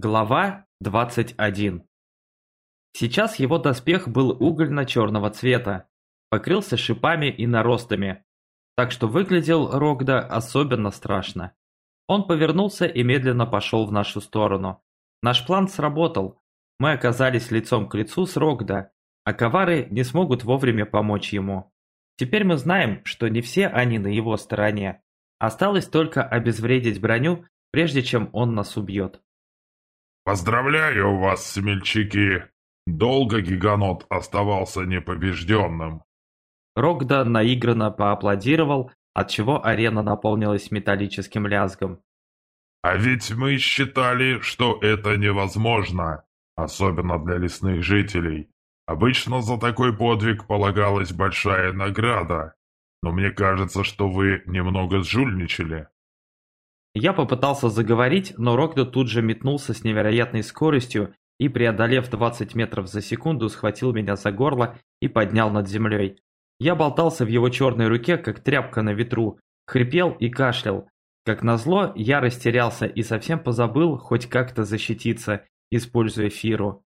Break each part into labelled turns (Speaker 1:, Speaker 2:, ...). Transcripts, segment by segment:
Speaker 1: Глава 21 Сейчас его доспех был угольно-черного цвета, покрылся шипами и наростами, так что выглядел Рогда особенно страшно. Он повернулся и медленно пошел в нашу сторону. Наш план сработал. Мы оказались лицом к лицу с Рогда, а ковары не смогут вовремя помочь ему. Теперь мы знаем, что не все они на его стороне. Осталось только обезвредить броню, прежде чем он нас убьет.
Speaker 2: «Поздравляю вас, смельчаки! Долго Гиганот оставался непобежденным!»
Speaker 1: Рогда наигранно поаплодировал, отчего арена наполнилась металлическим лязгом.
Speaker 2: «А ведь мы считали, что это невозможно, особенно для лесных жителей. Обычно за такой подвиг полагалась большая награда, но мне кажется, что вы немного сжульничали».
Speaker 1: Я попытался заговорить, но Рогда тут же метнулся с невероятной скоростью и, преодолев 20 метров за секунду, схватил меня за горло и поднял над землей. Я болтался в его черной руке, как тряпка на ветру, хрипел и кашлял. Как назло, я растерялся и совсем позабыл хоть как-то защититься, используя Фиру.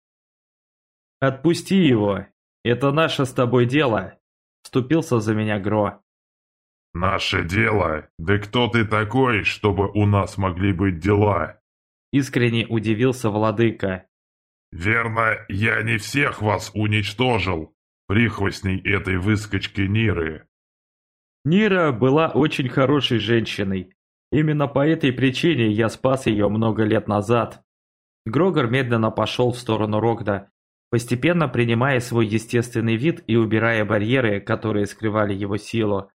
Speaker 1: «Отпусти его! Это наше с тобой дело!» Вступился за меня Гро.
Speaker 2: «Наше дело? Да кто ты такой, чтобы у нас могли быть дела?»
Speaker 1: Искренне удивился владыка.
Speaker 2: «Верно, я не всех вас уничтожил, прихвостней этой выскочки Ниры.
Speaker 1: Нира была очень хорошей женщиной. Именно по этой причине я спас ее много лет назад. Грогор медленно пошел в сторону Рогда, постепенно принимая свой естественный вид и убирая барьеры, которые скрывали его силу.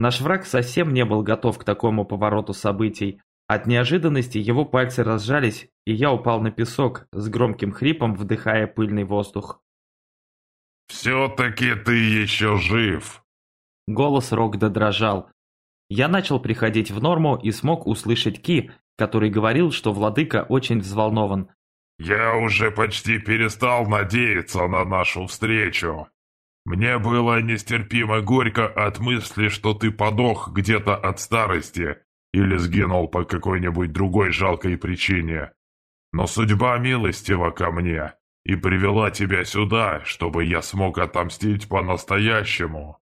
Speaker 1: Наш враг совсем не был готов к такому повороту событий. От неожиданности его пальцы разжались, и я упал на песок, с громким хрипом вдыхая пыльный воздух.
Speaker 2: «Все-таки ты еще жив!»
Speaker 1: Голос Рогда дрожал. Я начал приходить в норму и смог услышать Ки, который говорил, что владыка очень взволнован.
Speaker 2: «Я уже почти перестал надеяться на нашу встречу. Мне было нестерпимо горько от мысли, что ты подох где-то от старости или сгинул по какой-нибудь другой жалкой причине. Но судьба милостива ко мне и привела тебя сюда, чтобы я смог отомстить по-настоящему».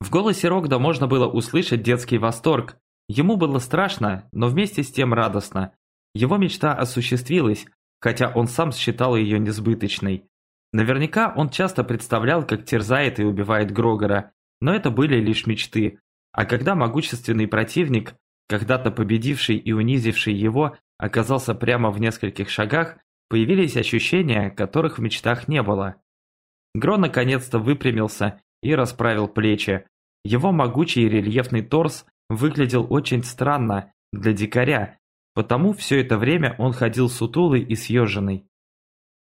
Speaker 1: В голосе Рогда можно было услышать детский восторг. Ему было страшно, но вместе с тем радостно. Его мечта осуществилась, хотя он сам считал ее несбыточной. Наверняка он часто представлял, как терзает и убивает Грогора, но это были лишь мечты. А когда могущественный противник, когда-то победивший и унизивший его, оказался прямо в нескольких шагах, Появились ощущения, которых в мечтах не было. Гро наконец-то выпрямился и расправил плечи. Его могучий рельефный торс выглядел очень странно для дикаря, потому все это время он ходил сутулый и съеженный.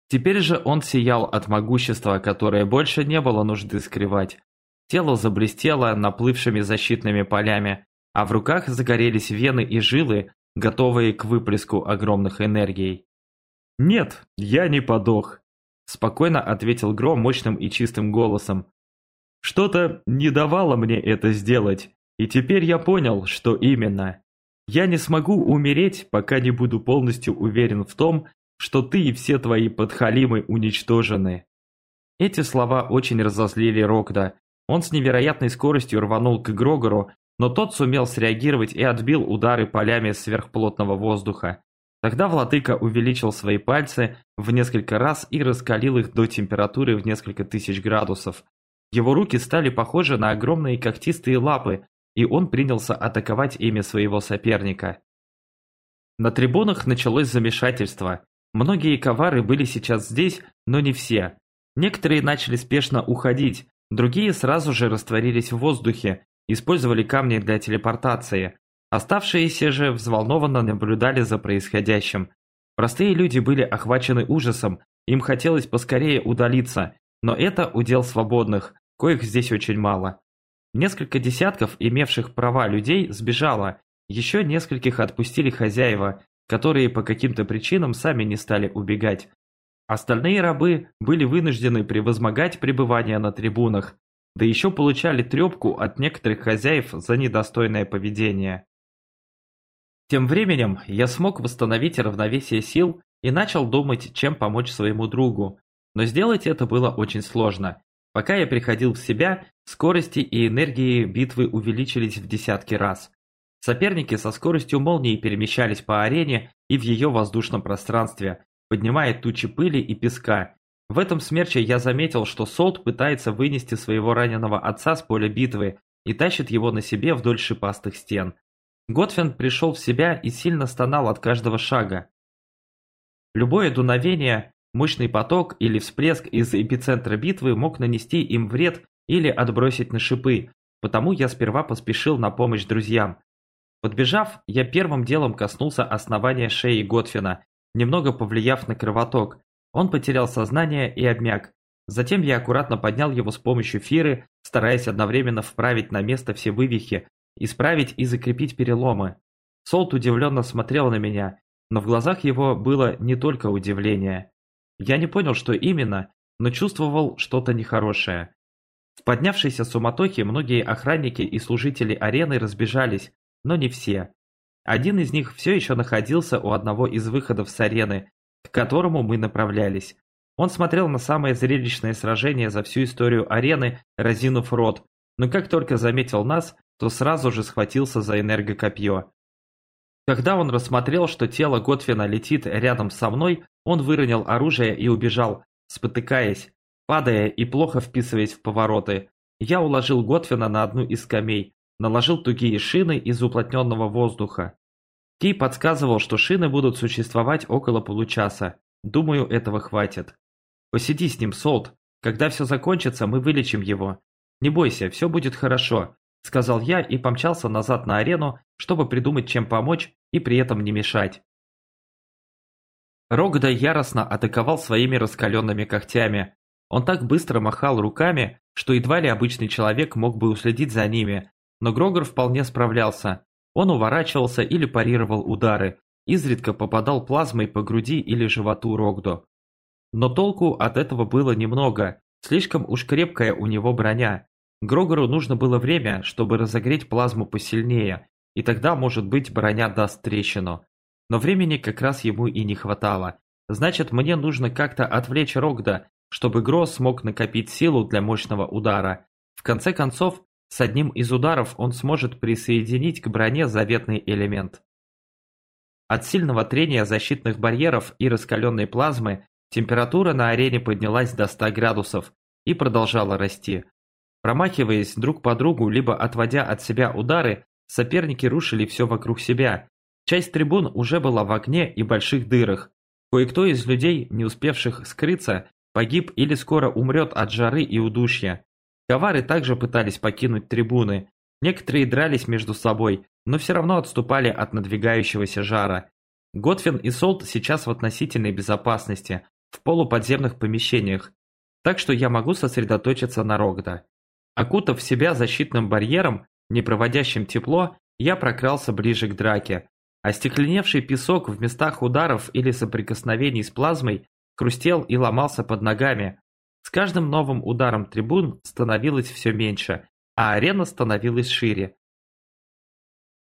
Speaker 1: Теперь же он сиял от могущества, которое больше не было нужды скрывать. Тело заблестело наплывшими защитными полями, а в руках загорелись вены и жилы, готовые к выплеску огромных энергий. «Нет, я не подох», – спокойно ответил Гро мощным и чистым голосом. «Что-то не давало мне это сделать, и теперь я понял, что именно. Я не смогу умереть, пока не буду полностью уверен в том, что ты и все твои подхалимы уничтожены». Эти слова очень разозлили Рокда. Он с невероятной скоростью рванул к Грогору, но тот сумел среагировать и отбил удары полями сверхплотного воздуха. Тогда владыка увеличил свои пальцы в несколько раз и раскалил их до температуры в несколько тысяч градусов. Его руки стали похожи на огромные когтистые лапы, и он принялся атаковать ими своего соперника. На трибунах началось замешательство. Многие ковары были сейчас здесь, но не все. Некоторые начали спешно уходить, другие сразу же растворились в воздухе, использовали камни для телепортации. Оставшиеся же взволнованно наблюдали за происходящим. Простые люди были охвачены ужасом, им хотелось поскорее удалиться, но это удел свободных, коих здесь очень мало. Несколько десятков имевших права людей сбежало, еще нескольких отпустили хозяева, которые по каким-то причинам сами не стали убегать. Остальные рабы были вынуждены превозмогать пребывание на трибунах, да еще получали трепку от некоторых хозяев за недостойное поведение. Тем временем я смог восстановить равновесие сил и начал думать, чем помочь своему другу. Но сделать это было очень сложно. Пока я приходил в себя, скорости и энергии битвы увеличились в десятки раз. Соперники со скоростью молнии перемещались по арене и в ее воздушном пространстве, поднимая тучи пыли и песка. В этом смерче я заметил, что Солт пытается вынести своего раненого отца с поля битвы и тащит его на себе вдоль шипастых стен. Готфен пришел в себя и сильно стонал от каждого шага. Любое дуновение, мощный поток или всплеск из эпицентра битвы мог нанести им вред или отбросить на шипы, потому я сперва поспешил на помощь друзьям. Подбежав, я первым делом коснулся основания шеи Готфина, немного повлияв на кровоток. Он потерял сознание и обмяк. Затем я аккуратно поднял его с помощью фиры, стараясь одновременно вправить на место все вывихи, исправить и закрепить переломы. Солт удивленно смотрел на меня, но в глазах его было не только удивление. Я не понял, что именно, но чувствовал что-то нехорошее. В поднявшейся суматохе многие охранники и служители арены разбежались, но не все. Один из них все еще находился у одного из выходов с арены, к которому мы направлялись. Он смотрел на самое зрелищное сражение за всю историю арены, разинув рот, но как только заметил нас, то сразу же схватился за энергокопье. Когда он рассмотрел, что тело Готфина летит рядом со мной, он выронил оружие и убежал, спотыкаясь, падая и плохо вписываясь в повороты. Я уложил Готфина на одну из скамей, наложил тугие шины из уплотненного воздуха. Кей подсказывал, что шины будут существовать около получаса. Думаю, этого хватит. Посиди с ним, Солт. Когда все закончится, мы вылечим его. Не бойся, все будет хорошо, сказал я и помчался назад на арену, чтобы придумать, чем помочь и при этом не мешать. Рогда яростно атаковал своими раскаленными когтями. Он так быстро махал руками, что едва ли обычный человек мог бы уследить за ними, но Грогор вполне справлялся. Он уворачивался или парировал удары, изредка попадал плазмой по груди или животу Рогдо. Но толку от этого было немного, слишком уж крепкая у него броня. Грогору нужно было время, чтобы разогреть плазму посильнее, и тогда, может быть, броня даст трещину. Но времени как раз ему и не хватало. Значит, мне нужно как-то отвлечь Рогда, чтобы Гро смог накопить силу для мощного удара. В конце концов, с одним из ударов он сможет присоединить к броне заветный элемент. От сильного трения защитных барьеров и раскаленной плазмы температура на арене поднялась до 100 градусов и продолжала расти. Промахиваясь друг по другу, либо отводя от себя удары, соперники рушили все вокруг себя. Часть трибун уже была в огне и больших дырах. Кое-кто из людей, не успевших скрыться, погиб или скоро умрет от жары и удушья. Ковары также пытались покинуть трибуны. Некоторые дрались между собой, но все равно отступали от надвигающегося жара. Готфин и Солт сейчас в относительной безопасности, в полуподземных помещениях, так что я могу сосредоточиться на Рогда. Окутав себя защитным барьером, не проводящим тепло, я прокрался ближе к драке. Остекленевший песок в местах ударов или соприкосновений с плазмой хрустел и ломался под ногами, с каждым новым ударом трибун становилось все меньше, а арена становилась шире.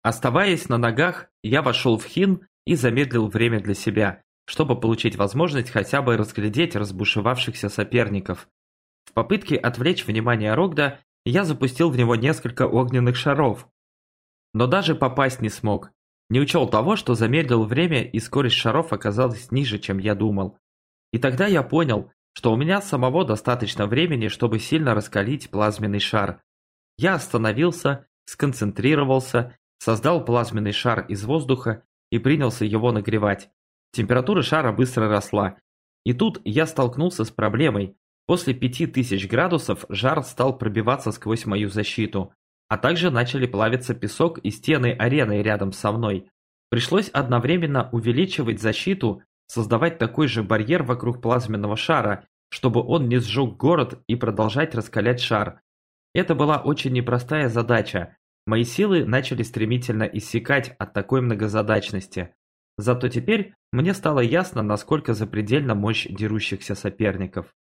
Speaker 1: Оставаясь на ногах, я вошел в хин и замедлил время для себя, чтобы получить возможность хотя бы разглядеть разбушевавшихся соперников. В попытке отвлечь внимание Рогда, я запустил в него несколько огненных шаров. Но даже попасть не смог. Не учел того, что замедлил время и скорость шаров оказалась ниже, чем я думал. И тогда я понял, что у меня самого достаточно времени, чтобы сильно раскалить плазменный шар. Я остановился, сконцентрировался, создал плазменный шар из воздуха и принялся его нагревать. Температура шара быстро росла. И тут я столкнулся с проблемой. После 5000 градусов жар стал пробиваться сквозь мою защиту, а также начали плавиться песок и стены арены рядом со мной. Пришлось одновременно увеличивать защиту создавать такой же барьер вокруг плазменного шара, чтобы он не сжег город и продолжать раскалять шар. Это была очень непростая задача. Мои силы начали стремительно иссякать от такой многозадачности. Зато теперь мне стало ясно, насколько запредельна мощь дерущихся соперников.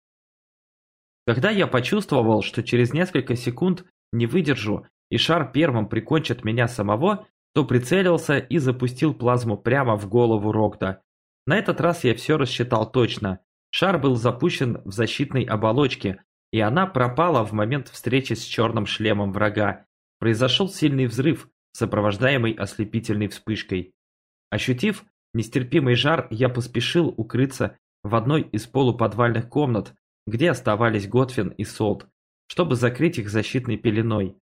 Speaker 1: Когда я почувствовал, что через несколько секунд не выдержу и шар первым прикончит меня самого, то прицелился и запустил плазму прямо в голову Рогда. На этот раз я все рассчитал точно. Шар был запущен в защитной оболочке, и она пропала в момент встречи с черным шлемом врага. Произошел сильный взрыв, сопровождаемый ослепительной вспышкой. Ощутив нестерпимый жар, я поспешил укрыться в одной из полуподвальных комнат, где оставались Готфин и Солт, чтобы закрыть их защитной пеленой.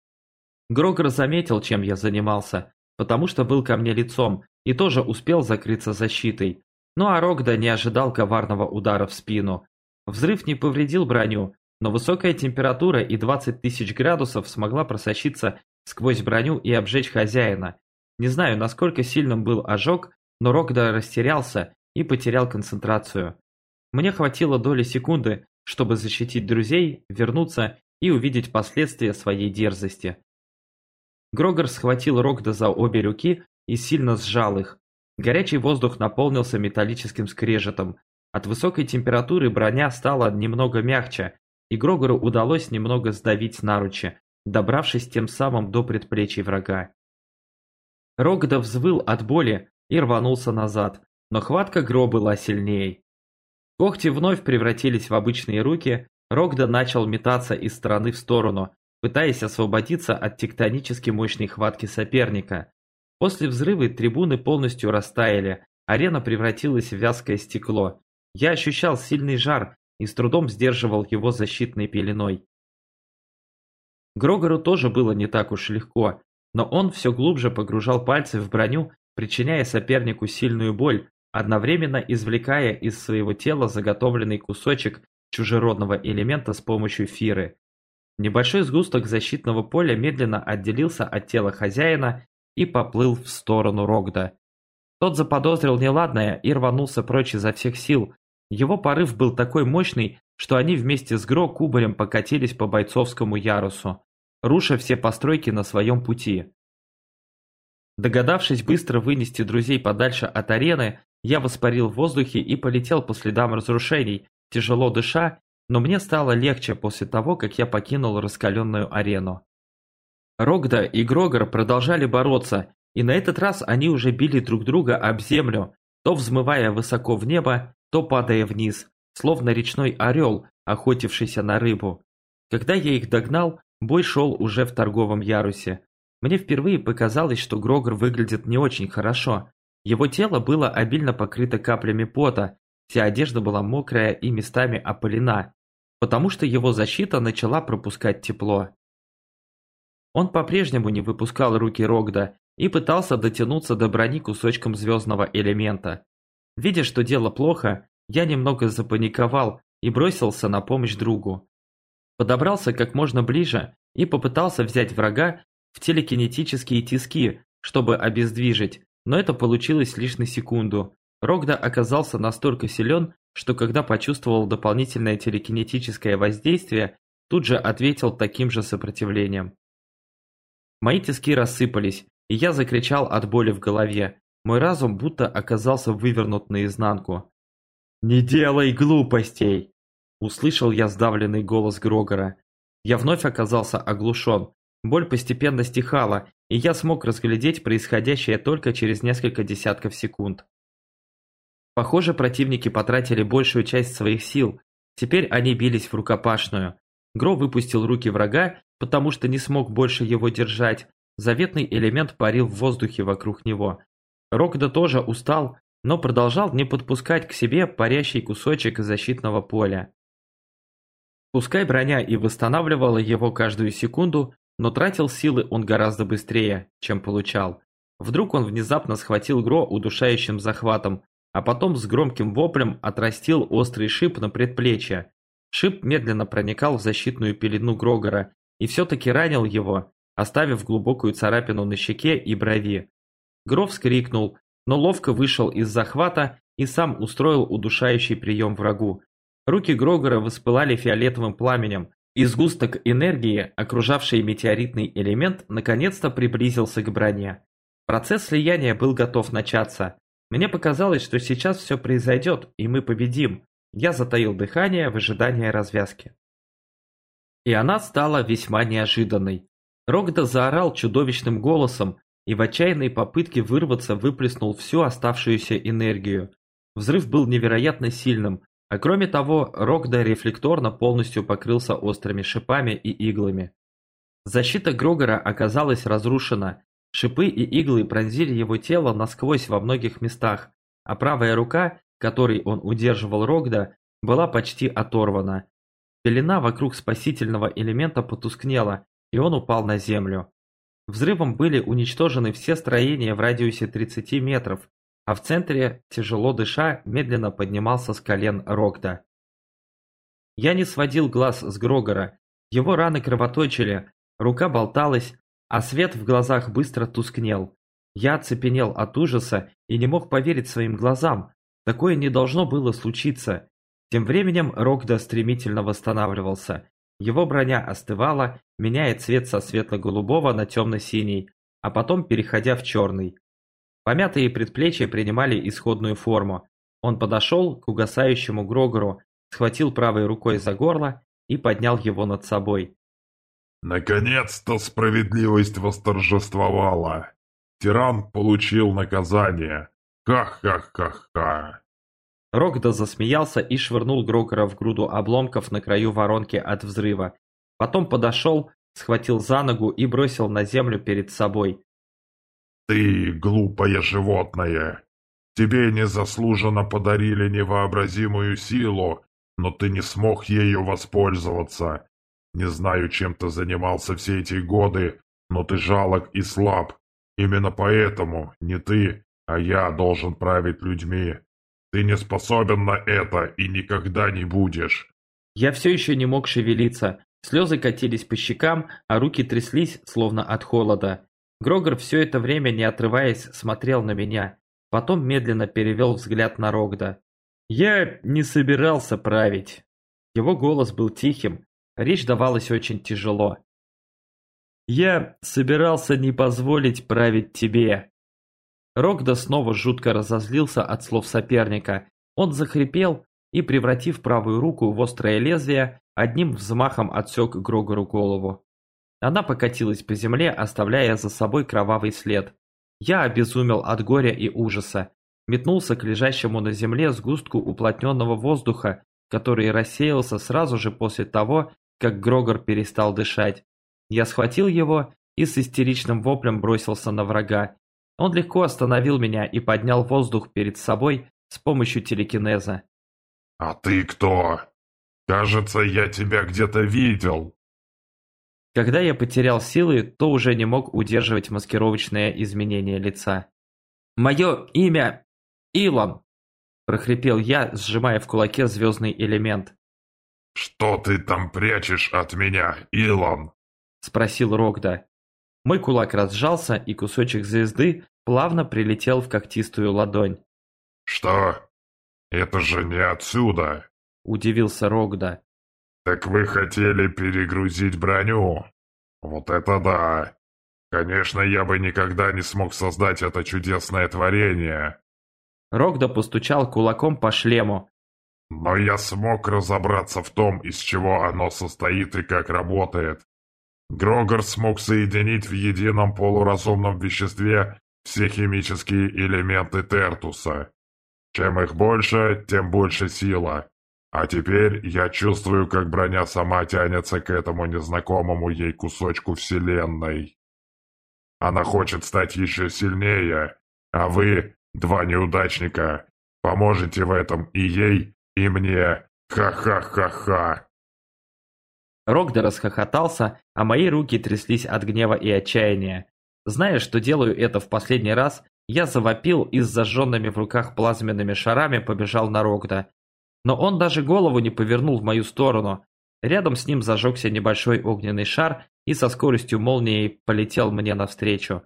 Speaker 1: Грогор заметил, чем я занимался, потому что был ко мне лицом и тоже успел закрыться защитой. Ну а Рогда не ожидал коварного удара в спину. Взрыв не повредил броню, но высокая температура и 20 тысяч градусов смогла просочиться сквозь броню и обжечь хозяина. Не знаю, насколько сильным был ожог, но Рогда растерялся и потерял концентрацию. Мне хватило доли секунды, чтобы защитить друзей, вернуться и увидеть последствия своей дерзости. Грогор схватил Рогда за обе руки и сильно сжал их. Горячий воздух наполнился металлическим скрежетом. От высокой температуры броня стала немного мягче, и Грогору удалось немного сдавить наручи, добравшись тем самым до предплечий врага. Рогда взвыл от боли и рванулся назад, но хватка Гро была сильнее. Когти вновь превратились в обычные руки, Рогда начал метаться из стороны в сторону, пытаясь освободиться от тектонически мощной хватки соперника. После взрыва трибуны полностью растаяли, арена превратилась в вязкое стекло. Я ощущал сильный жар и с трудом сдерживал его защитной пеленой. Грогору тоже было не так уж легко, но он все глубже погружал пальцы в броню, причиняя сопернику сильную боль, одновременно извлекая из своего тела заготовленный кусочек чужеродного элемента с помощью фиры. Небольшой сгусток защитного поля медленно отделился от тела хозяина и поплыл в сторону Рогда. Тот заподозрил неладное и рванулся прочь изо всех сил. Его порыв был такой мощный, что они вместе с Гро кубарем покатились по бойцовскому ярусу, руша все постройки на своем пути. Догадавшись быстро вынести друзей подальше от арены, я воспарил в воздухе и полетел по следам разрушений, тяжело дыша, но мне стало легче после того, как я покинул раскаленную арену. Рогда и Грогор продолжали бороться, и на этот раз они уже били друг друга об землю, то взмывая высоко в небо, то падая вниз, словно речной орел, охотившийся на рыбу. Когда я их догнал, бой шел уже в торговом ярусе. Мне впервые показалось, что Грогор выглядит не очень хорошо. Его тело было обильно покрыто каплями пота, вся одежда была мокрая и местами опылена, потому что его защита начала пропускать тепло. Он по-прежнему не выпускал руки Рогда и пытался дотянуться до брони кусочком звездного элемента. Видя, что дело плохо, я немного запаниковал и бросился на помощь другу. Подобрался как можно ближе и попытался взять врага в телекинетические тиски, чтобы обездвижить, но это получилось лишь на секунду. Рогда оказался настолько силен, что когда почувствовал дополнительное телекинетическое воздействие, тут же ответил таким же сопротивлением. Мои тиски рассыпались, и я закричал от боли в голове. Мой разум будто оказался вывернут наизнанку. «Не делай глупостей!» Услышал я сдавленный голос Грогора. Я вновь оказался оглушен. Боль постепенно стихала, и я смог разглядеть происходящее только через несколько десятков секунд. Похоже, противники потратили большую часть своих сил. Теперь они бились в рукопашную. Гро выпустил руки врага, потому что не смог больше его держать. Заветный элемент парил в воздухе вокруг него. Рокда тоже устал, но продолжал не подпускать к себе парящий кусочек защитного поля. Пускай броня и восстанавливала его каждую секунду, но тратил силы он гораздо быстрее, чем получал. Вдруг он внезапно схватил Гро удушающим захватом, а потом с громким воплем отрастил острый шип на предплечье. Шип медленно проникал в защитную пелену Грогора и все-таки ранил его, оставив глубокую царапину на щеке и брови. Гров вскрикнул, но ловко вышел из захвата и сам устроил удушающий прием врагу. Руки Грогора воспылали фиолетовым пламенем, и сгусток энергии, окружавший метеоритный элемент, наконец-то приблизился к броне. Процесс слияния был готов начаться. Мне показалось, что сейчас все произойдет, и мы победим. Я затаил дыхание в ожидании развязки. И она стала весьма неожиданной. Рогда заорал чудовищным голосом и в отчаянной попытке вырваться выплеснул всю оставшуюся энергию. Взрыв был невероятно сильным, а кроме того, Рокда рефлекторно полностью покрылся острыми шипами и иглами. Защита Грогора оказалась разрушена. Шипы и иглы пронзили его тело насквозь во многих местах, а правая рука, которой он удерживал Рогда, была почти оторвана. Пелена вокруг спасительного элемента потускнела, и он упал на землю. Взрывом были уничтожены все строения в радиусе 30 метров, а в центре, тяжело дыша, медленно поднимался с колен Рогда. Я не сводил глаз с Грогора. Его раны кровоточили, рука болталась, а свет в глазах быстро тускнел. Я оцепенел от ужаса и не мог поверить своим глазам. Такое не должно было случиться. Тем временем Рогда стремительно восстанавливался. Его броня остывала, меняя цвет со светло-голубого на темно-синий, а потом переходя в черный. Помятые предплечья принимали исходную форму. Он подошел к угасающему Грогору, схватил правой рукой за горло и поднял его над собой.
Speaker 2: «Наконец-то справедливость восторжествовала! Тиран получил наказание! Ха-ха-ха-ха!»
Speaker 1: Рогда засмеялся и швырнул Грогора в груду обломков на краю воронки от взрыва. Потом подошел, схватил за ногу и бросил на землю перед собой.
Speaker 2: «Ты глупое животное! Тебе незаслуженно подарили невообразимую силу, но ты не смог ею воспользоваться. Не знаю, чем ты занимался все эти годы, но ты жалок и слаб. Именно поэтому не ты, а я должен править людьми. Ты не способен на это и никогда не будешь.
Speaker 1: Я все еще не мог шевелиться. Слезы катились по щекам, а руки тряслись, словно от холода. Грогор все это время, не отрываясь, смотрел на меня. Потом медленно перевел взгляд на Рогда. Я не собирался править. Его голос был тихим, речь давалась очень тяжело. Я собирался не позволить править тебе. Рогда снова жутко разозлился от слов соперника. Он захрипел и, превратив правую руку в острое лезвие, одним взмахом отсек Грогору голову. Она покатилась по земле, оставляя за собой кровавый след. Я обезумел от горя и ужаса. Метнулся к лежащему на земле сгустку уплотненного воздуха, который рассеялся сразу же после того, как Грогор перестал дышать. Я схватил его и с истеричным воплем бросился на врага. Он легко остановил меня и поднял воздух перед собой с помощью телекинеза.
Speaker 2: «А ты кто? Кажется, я тебя где-то видел».
Speaker 1: Когда я потерял силы, то уже не мог удерживать маскировочное изменение лица. «Мое имя Илон!» – прохрипел я, сжимая в кулаке звездный элемент.
Speaker 2: «Что ты там прячешь от меня, Илон?»
Speaker 1: – спросил Рогда. Мой кулак разжался, и кусочек звезды плавно прилетел в когтистую ладонь.
Speaker 2: «Что? Это же не отсюда!»
Speaker 1: – удивился Рогда.
Speaker 2: «Так вы хотели перегрузить броню? Вот это да! Конечно, я бы никогда не смог создать это чудесное творение!»
Speaker 1: Рогда постучал кулаком по шлему.
Speaker 2: «Но я смог разобраться в том, из чего оно состоит и как работает. Грогор смог соединить в едином полуразумном веществе все химические элементы Тертуса. Чем их больше, тем больше сила. А теперь я чувствую, как броня сама тянется к этому незнакомому ей кусочку Вселенной. Она хочет стать еще сильнее, а вы, два неудачника, поможете в этом и ей, и мне. Ха-ха-ха-ха.
Speaker 1: Рогда расхохотался, а мои руки тряслись от гнева и отчаяния. Зная, что делаю это в последний раз, я завопил и с зажженными в руках плазменными шарами побежал на Рогда. Но он даже голову не повернул в мою сторону. Рядом с ним зажегся небольшой огненный шар и со скоростью молнии полетел мне навстречу.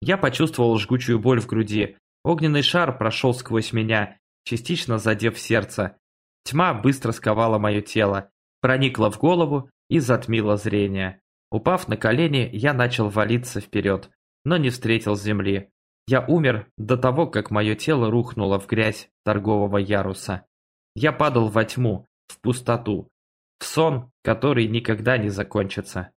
Speaker 1: Я почувствовал жгучую боль в груди. Огненный шар прошел сквозь меня, частично задев сердце. Тьма быстро сковала мое тело, проникла в голову и затмила зрение. Упав на колени, я начал валиться вперед, но не встретил земли. Я умер до того, как мое тело рухнуло в грязь торгового яруса. Я падал во тьму, в пустоту, в сон, который никогда не закончится.